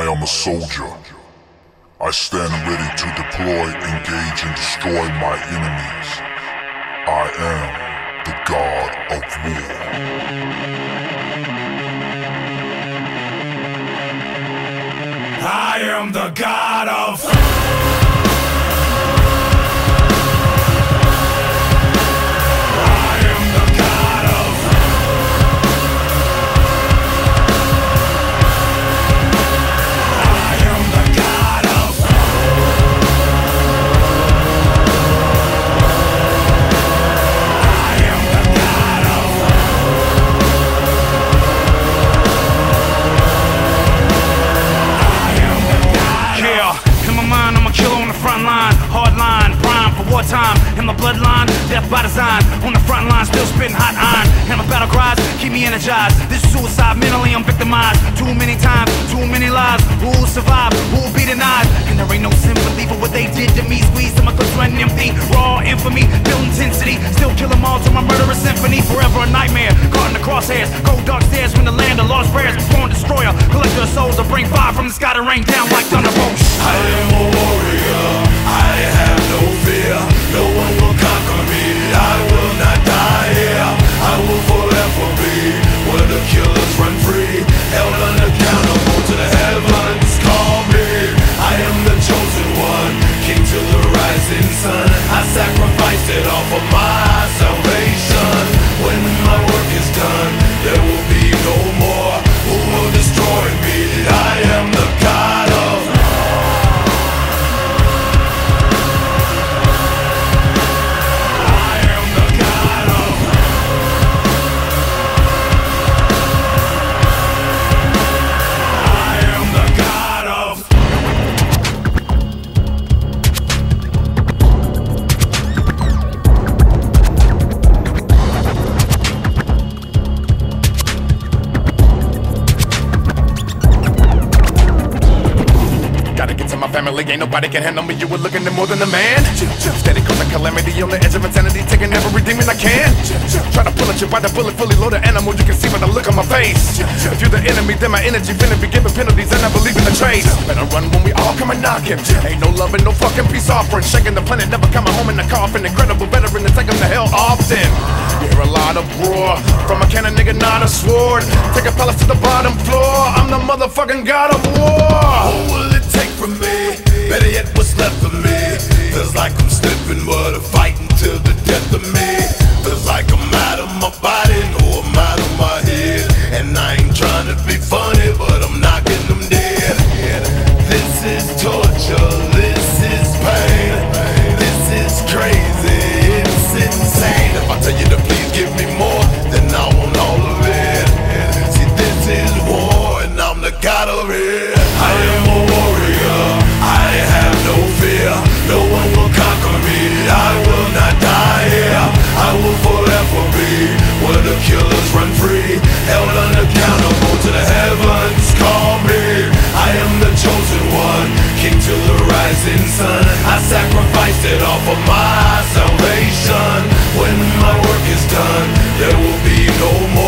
I am a soldier. I stand ready to deploy, engage, and destroy my enemies. I am the god of war. I am the god of. Hard line, prime for wartime. In my bloodline, death by design. On the front line, still spitting hot iron. And my battle cries keep me energized. This is suicide, mentally I'm victimized. Too many times, too many lies. Who will survive? Who will be denied? And there ain't no sympathy for what they did to me. Squeeze to my clips running empty. Raw infamy, build intensity. Still kill them all to my murderous symphony. Forever a nightmare, caught in the crosshairs. Cold dark stairs when the land of lost prayers. Born destroyer, collector of souls. I bring fire from the sky to rain down like thunderbolts. Oh, rising. I sacrificed it all for my family, ain't nobody can handle me. You were looking at more than a man. Steady cause causing calamity on the edge of insanity, taking every demon I can. Try to pull at you by the bullet, fully loaded animal. You can see by the look on my face. If you're the enemy, then my energy finna be giving penalties, and I believe in the trade. Better run when we all come and knock him. Ain't no love and no fucking peace offering. Shaking the planet, never coming home in the coffin. Incredible veteran to take him to hell often. Hear a lot of roar from a cannon, nigga, not a sword. Take a palace to the bottom floor. I'm the motherfucking god of war. What's left of me? Feels like I'm slipping, but I'm fighting till the death of me. Feels like I'm out of my body, no, I'm out of my head. And I ain't trying to be funny, but I'm knocking them dead. This is torture, this is pain. This is crazy, it's insane. If I tell you to please give me more, then I want all of it. See, this is war, and I'm the god of it. The killers run free. Held unaccountable to the heavens, call me. I am the chosen one, king to the rising sun. I sacrificed it all for my salvation. When my work is done, there will be no more